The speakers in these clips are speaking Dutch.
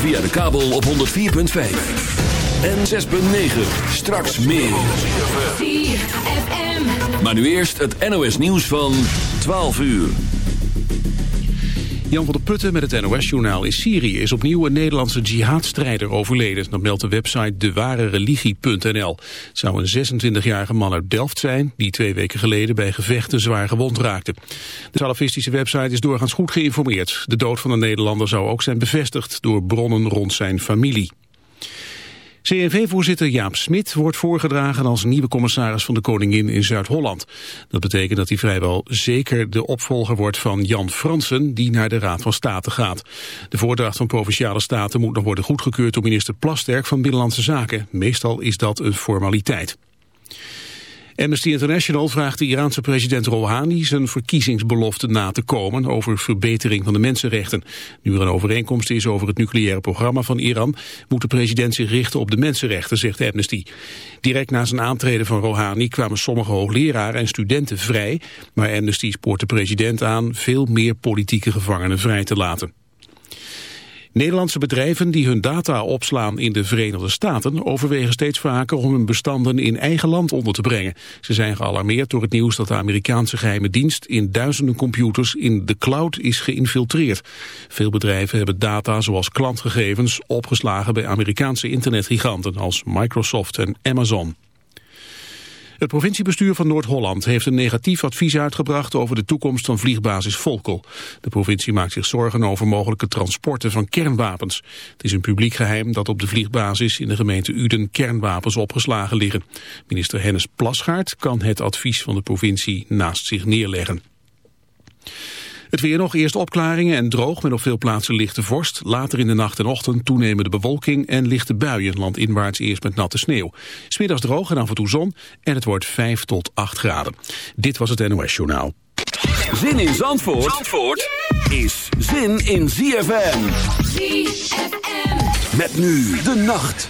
Via de kabel op 104.5. En 6.9. Straks meer. Maar nu eerst het NOS nieuws van 12 uur. Jan van der Putten met het NOS-journaal. In Syrië is opnieuw een Nederlandse jihadstrijder overleden. Dat meldt de website dewarereligie.nl. Het zou een 26-jarige man uit Delft zijn... die twee weken geleden bij gevechten zwaar gewond raakte. De salafistische website is doorgaans goed geïnformeerd. De dood van de Nederlander zou ook zijn bevestigd... door bronnen rond zijn familie. CNV-voorzitter Jaap Smit wordt voorgedragen als nieuwe commissaris van de Koningin in Zuid-Holland. Dat betekent dat hij vrijwel zeker de opvolger wordt van Jan Fransen, die naar de Raad van State gaat. De voordracht van Provinciale Staten moet nog worden goedgekeurd door minister Plasterk van Binnenlandse Zaken. Meestal is dat een formaliteit. Amnesty International vraagt de Iraanse president Rouhani zijn verkiezingsbelofte na te komen over verbetering van de mensenrechten. Nu er een overeenkomst is over het nucleaire programma van Iran, moet de president zich richten op de mensenrechten, zegt Amnesty. Direct na zijn aantreden van Rouhani kwamen sommige hoogleraren en studenten vrij, maar Amnesty spoort de president aan veel meer politieke gevangenen vrij te laten. Nederlandse bedrijven die hun data opslaan in de Verenigde Staten overwegen steeds vaker om hun bestanden in eigen land onder te brengen. Ze zijn gealarmeerd door het nieuws dat de Amerikaanse geheime dienst in duizenden computers in de cloud is geïnfiltreerd. Veel bedrijven hebben data zoals klantgegevens opgeslagen bij Amerikaanse internetgiganten als Microsoft en Amazon. Het provinciebestuur van Noord-Holland heeft een negatief advies uitgebracht over de toekomst van vliegbasis Volkel. De provincie maakt zich zorgen over mogelijke transporten van kernwapens. Het is een publiek geheim dat op de vliegbasis in de gemeente Uden kernwapens opgeslagen liggen. Minister Hennis Plasgaard kan het advies van de provincie naast zich neerleggen. Het weer nog, eerst opklaringen en droog met op veel plaatsen lichte vorst. Later in de nacht en ochtend toenemende bewolking en lichte buien. Landinwaarts eerst met natte sneeuw. Smiddags droog en af en toe zon en het wordt 5 tot 8 graden. Dit was het NOS Journaal. Zin in Zandvoort, Zandvoort is zin in ZFM. ZFM. Met nu de nacht.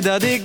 dat ik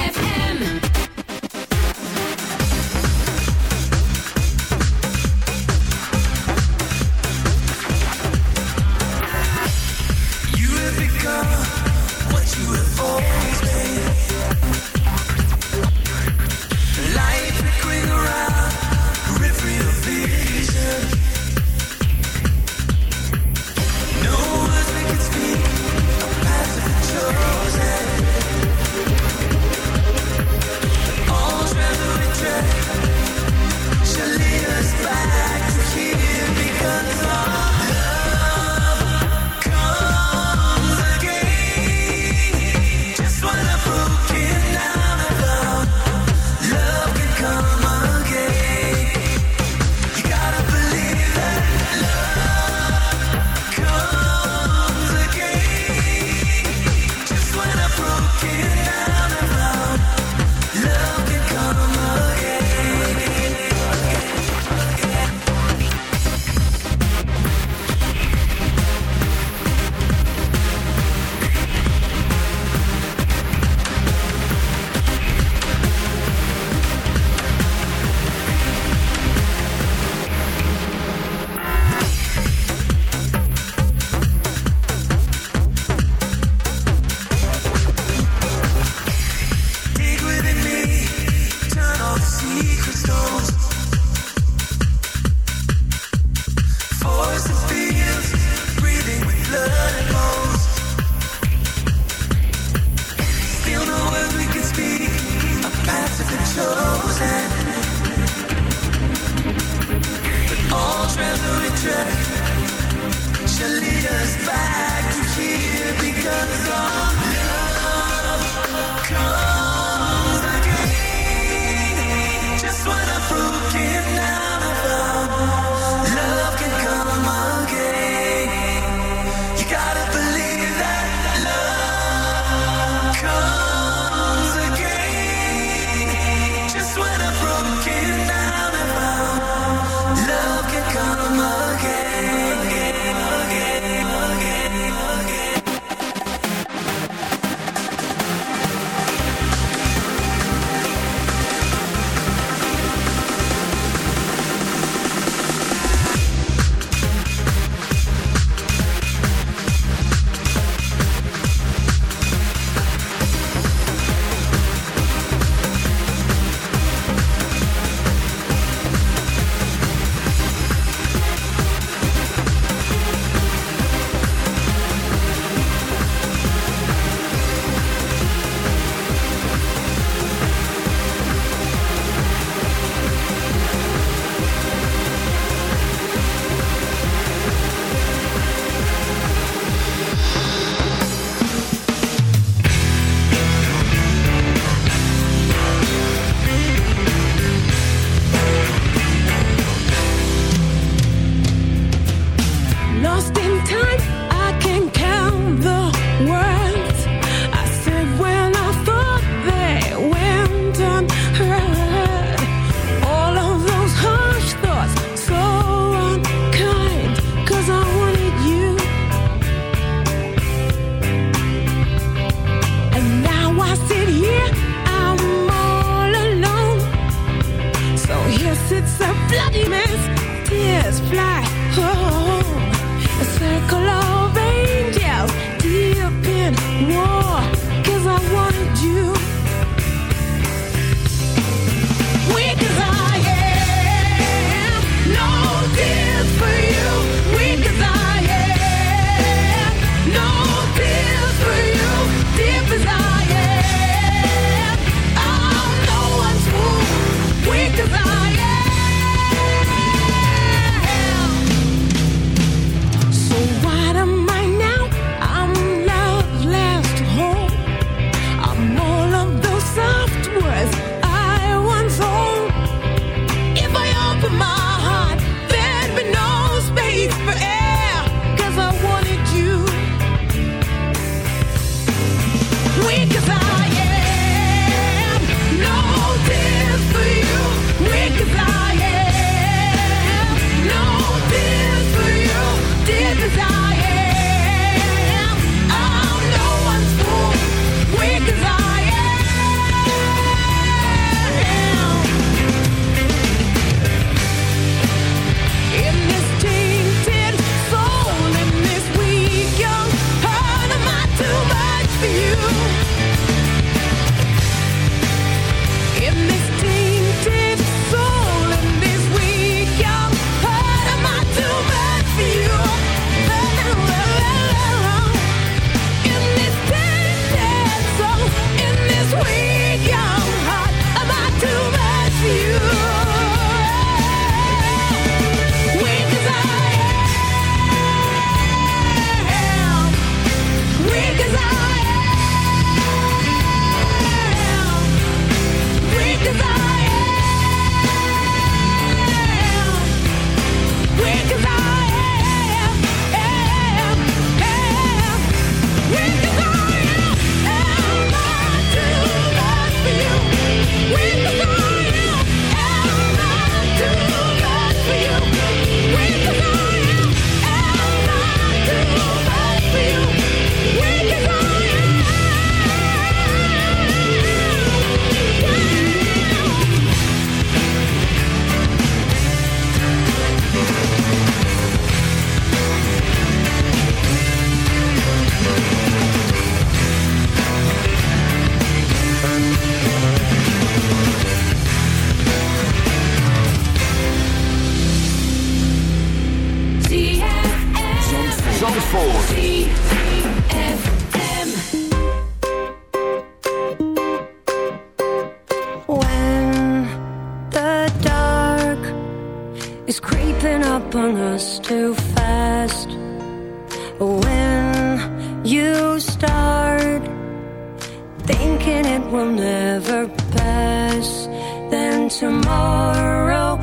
tomorrow.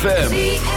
ZFM.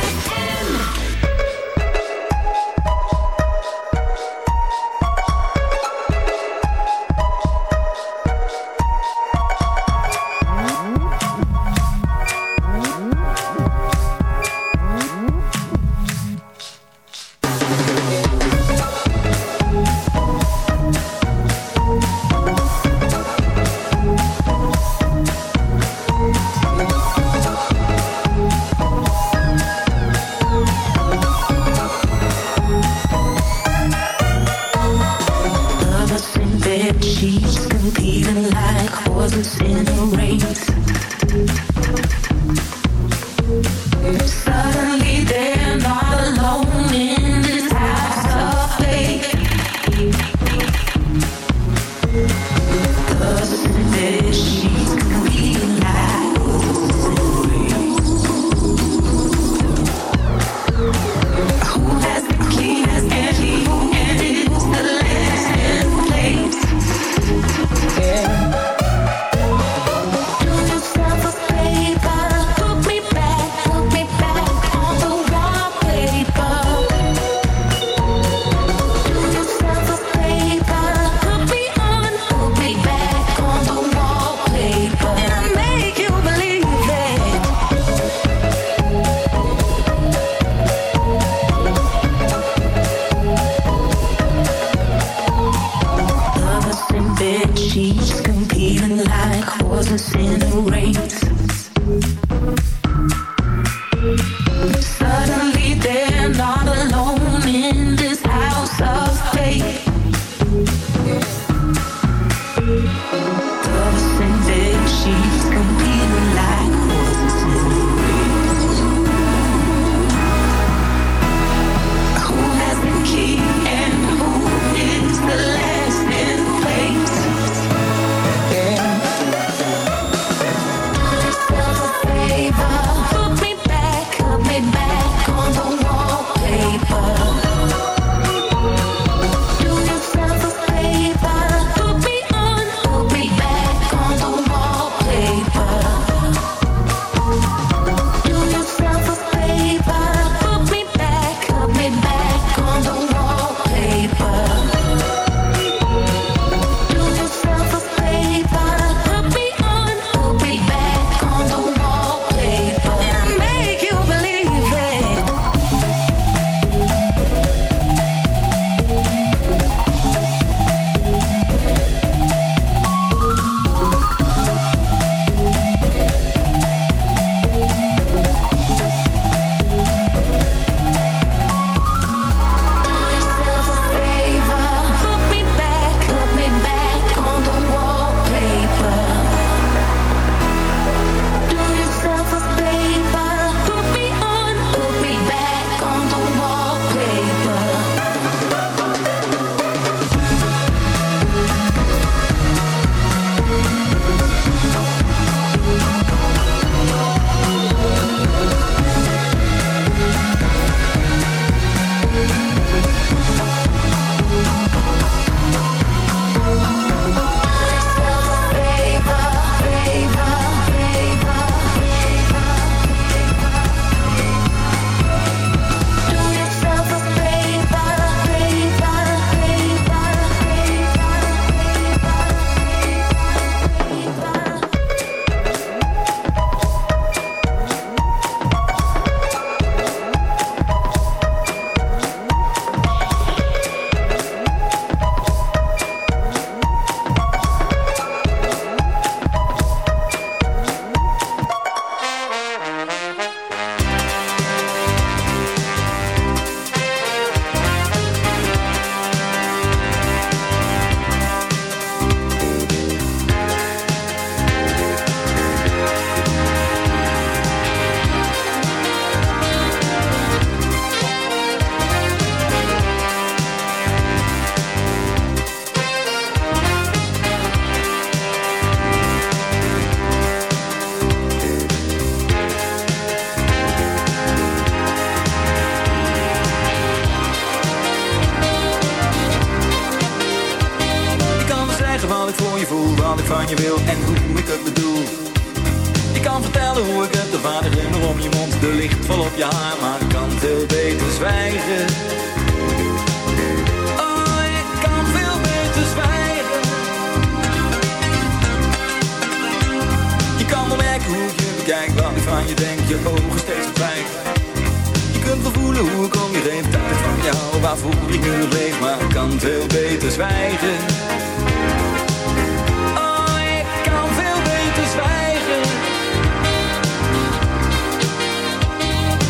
Je kunt wel voelen hoe ik om je heen, ik van jou, waarvoor ik nu leef, maar ik kan veel beter zwijgen.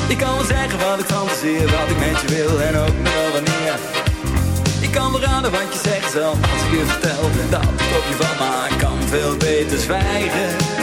Ik kan wel zeggen wat ik fantaseer, wat ik met je wil en ook nog wel wanneer. Ik kan wel raden wat je zegt zelf als ik je vertel dat ik je van, maar ik kan veel beter zwijgen.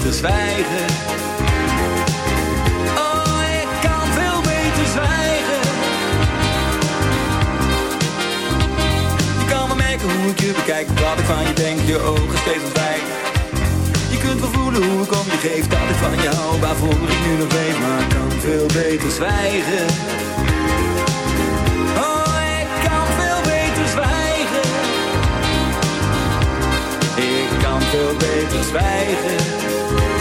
Zwijgen. Oh, ik kan veel beter zwijgen. Je kan wel merken hoe ik je bekijk, wat ik van je denk, je ogen steeds ontwijken. Je kunt wel voelen hoe ik om je geef Dat ik van jou, waarvoor ik nu nog leef Maar ik kan veel beter zwijgen veel beter zwijgen